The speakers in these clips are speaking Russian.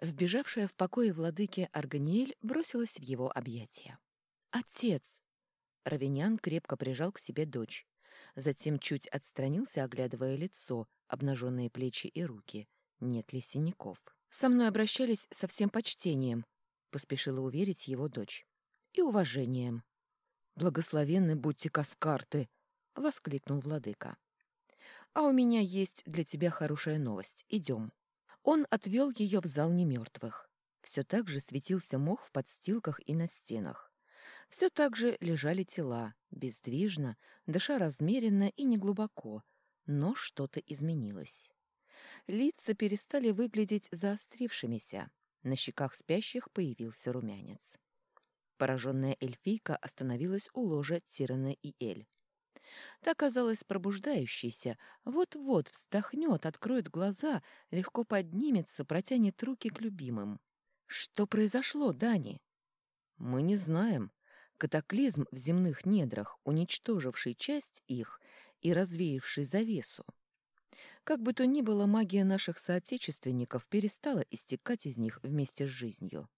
Вбежавшая в покое владыки Арганиэль бросилась в его объятия. «Отец!» Равинян крепко прижал к себе дочь. Затем чуть отстранился, оглядывая лицо, обнаженные плечи и руки. Нет ли синяков? «Со мной обращались со всем почтением», — поспешила уверить его дочь. «И уважением». «Благословенны будьте каскарты!» — воскликнул владыка. «А у меня есть для тебя хорошая новость. Идем». Он отвел ее в зал немертвых. Все так же светился мох в подстилках и на стенах. Все так же лежали тела, бездвижно, дыша размеренно и неглубоко, но что-то изменилось. Лица перестали выглядеть заострившимися, на щеках спящих появился румянец. Пораженная эльфийка остановилась у ложа Тирана и Эль. Та казалась пробуждающейся, вот-вот вздохнет, откроет глаза, легко поднимется, протянет руки к любимым. Что произошло, Дани? Мы не знаем. Катаклизм в земных недрах, уничтоживший часть их и развеявший завесу. Как бы то ни было, магия наших соотечественников перестала истекать из них вместе с жизнью.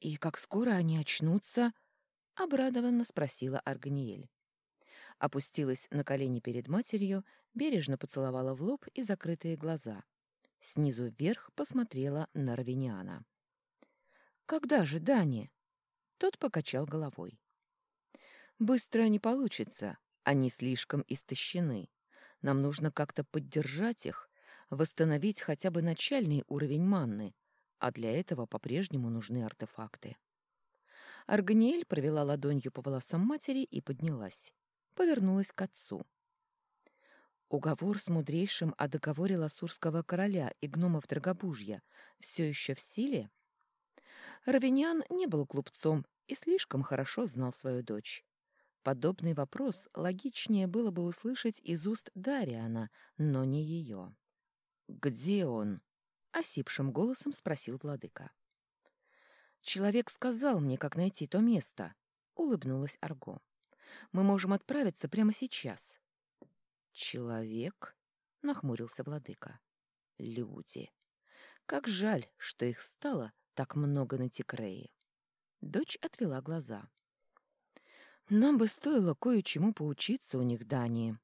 «И как скоро они очнутся?» — обрадованно спросила Арганиэль опустилась на колени перед матерью, бережно поцеловала в лоб и закрытые глаза. Снизу вверх посмотрела на Равиниана. «Когда же, Дани?» Тот покачал головой. «Быстро не получится. Они слишком истощены. Нам нужно как-то поддержать их, восстановить хотя бы начальный уровень манны, а для этого по-прежнему нужны артефакты». Арганиэль провела ладонью по волосам матери и поднялась повернулась к отцу. Уговор с мудрейшим о договоре ласурского короля и гномов Драгобужья все еще в силе? Равинян не был глупцом и слишком хорошо знал свою дочь. Подобный вопрос логичнее было бы услышать из уст Дариана, но не ее. «Где он?» — осипшим голосом спросил владыка. «Человек сказал мне, как найти то место», — улыбнулась Арго. Мы можем отправиться прямо сейчас. Человек? Нахмурился владыка. Люди. Как жаль, что их стало так много на Тикрее. Дочь отвела глаза. Нам бы стоило кое-чему поучиться у них, Дании.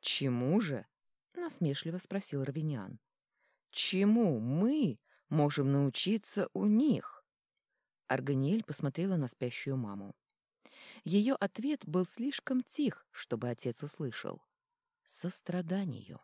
Чему же? насмешливо спросил Равинян. Чему мы можем научиться у них? Арганиэль посмотрела на спящую маму. Ее ответ был слишком тих, чтобы отец услышал. Состраданию.